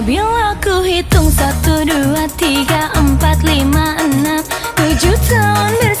Bila ku hitung satu dua tiga empat lima enam tujuh tahun